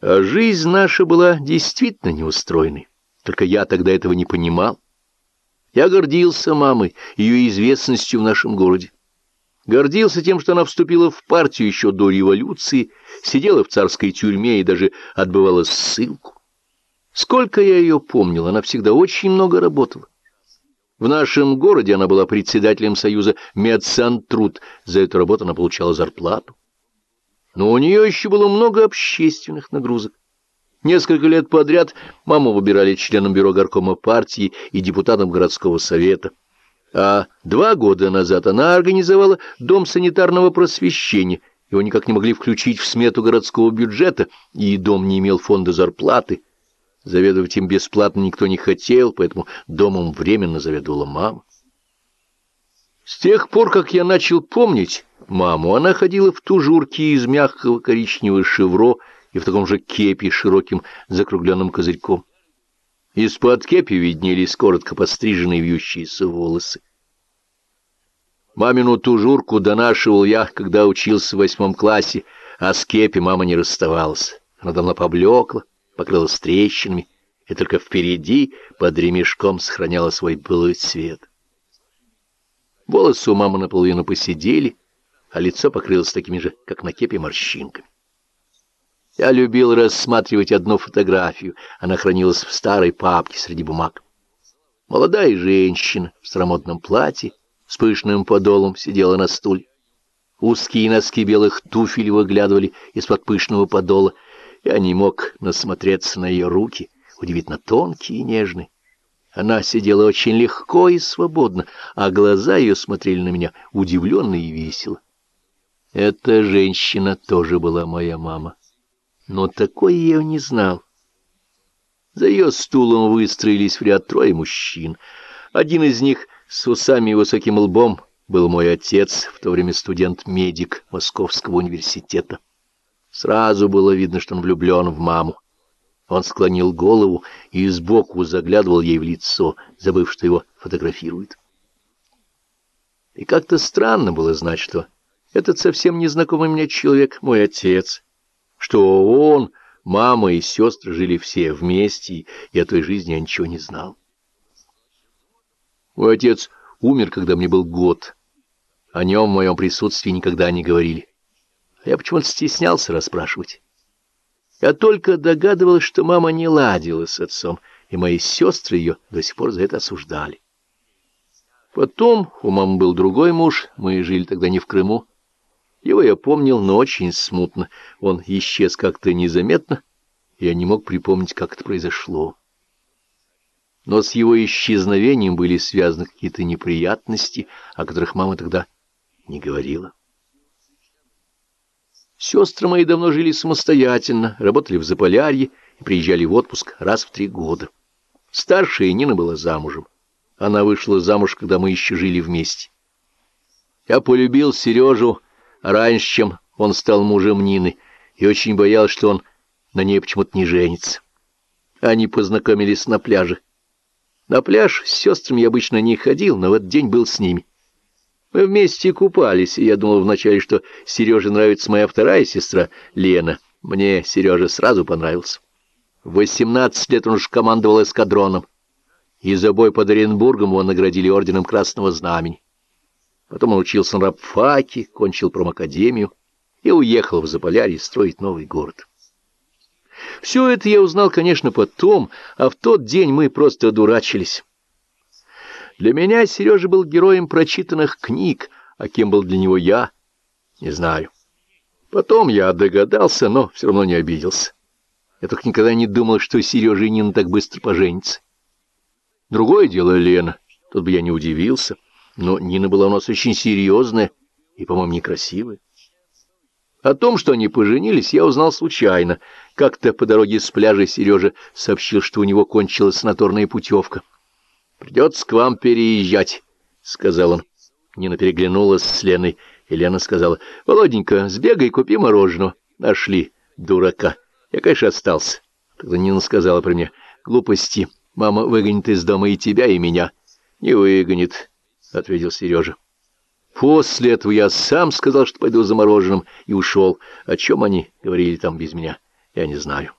А жизнь наша была действительно неустроенной. Только я тогда этого не понимал. Я гордился мамой, ее известностью в нашем городе. Гордился тем, что она вступила в партию еще до революции, сидела в царской тюрьме и даже отбывала ссылку. Сколько я ее помнил, она всегда очень много работала. В нашем городе она была председателем союза «Медсантруд». За эту работу она получала зарплату. Но у нее еще было много общественных нагрузок. Несколько лет подряд маму выбирали членом бюро горкома партии и депутатом городского совета. А два года назад она организовала дом санитарного просвещения. Его никак не могли включить в смету городского бюджета, и дом не имел фонда зарплаты. Заведовать им бесплатно никто не хотел, поэтому домом временно заведовала мама. С тех пор, как я начал помнить маму, она ходила в тужурке из мягкого коричневого шевро и в таком же кепе с широким закругленным козырьком. Из-под кепи виднелись коротко постриженные вьющиеся волосы. Мамину тужурку донашивал я, когда учился в восьмом классе, а с кепи мама не расставалась. Она давно поблекла, покрылась трещинами, и только впереди под ремешком сохраняла свой былой цвет. Волосы у мамы наполовину посидели, а лицо покрылось такими же, как на кепе, морщинками. Я любил рассматривать одну фотографию, она хранилась в старой папке среди бумаг. Молодая женщина в старомодном платье с пышным подолом сидела на стуле. Узкие носки белых туфель выглядывали из-под пышного подола. Я не мог насмотреться на ее руки, удивительно тонкие и нежные. Она сидела очень легко и свободно, а глаза ее смотрели на меня удивленно и весело. Эта женщина тоже была моя мама, но такой я ее не знал. За ее стулом выстроились в ряд трое мужчин. Один из них с усами и высоким лбом был мой отец, в то время студент-медик Московского университета. Сразу было видно, что он влюблен в маму. Он склонил голову и сбоку заглядывал ей в лицо, забыв, что его фотографируют. И как-то странно было знать, что этот совсем незнакомый мне человек — мой отец, что он, мама и сестры жили все вместе, и о той жизни я ничего не знал. Мой отец умер, когда мне был год. О нем в моем присутствии никогда не говорили. А я почему-то стеснялся расспрашивать. Я только догадывалась, что мама не ладила с отцом, и мои сестры ее до сих пор за это осуждали. Потом у мамы был другой муж, мы жили тогда не в Крыму. Его я помнил, но очень смутно. Он исчез как-то незаметно, и я не мог припомнить, как это произошло. Но с его исчезновением были связаны какие-то неприятности, о которых мама тогда не говорила. Сестры мои давно жили самостоятельно, работали в Заполярье и приезжали в отпуск раз в три года. Старшая Нина была замужем. Она вышла замуж, когда мы еще жили вместе. Я полюбил Сережу раньше, чем он стал мужем Нины, и очень боялся, что он на ней почему-то не женится. Они познакомились на пляже. На пляж с сестрами я обычно не ходил, но в этот день был с ними. Мы вместе купались, и я думал вначале, что Сереже нравится моя вторая сестра Лена. Мне Сережа сразу понравился. В восемнадцать лет он уж командовал эскадроном, и за бой под Оренбургом его наградили орденом Красного Знамени. Потом он учился на рабфаке, кончил промакадемию и уехал в Заполярье строить новый город. Все это я узнал, конечно, потом, а в тот день мы просто дурачились. Для меня Сережа был героем прочитанных книг, а кем был для него я, не знаю. Потом я догадался, но все равно не обиделся. Я только никогда не думал, что Сережа и Нина так быстро поженятся. Другое дело Лена, тут бы я не удивился, но Нина была у нас очень серьезная и, по-моему, некрасивая. О том, что они поженились, я узнал случайно. Как-то по дороге с пляжа Сережа сообщил, что у него кончилась санаторная путевка. Придется к вам переезжать, — сказал он. Нина переглянулась с Леной, и Лена сказала, — Володенька, сбегай, купи мороженого. Нашли дурака. Я, конечно, остался. Тогда Нина сказала при мне, — Глупости. Мама выгонит из дома и тебя, и меня. — Не выгонит, — ответил Сережа. После этого я сам сказал, что пойду за мороженым, и ушел. О чем они говорили там без меня? я не знаю.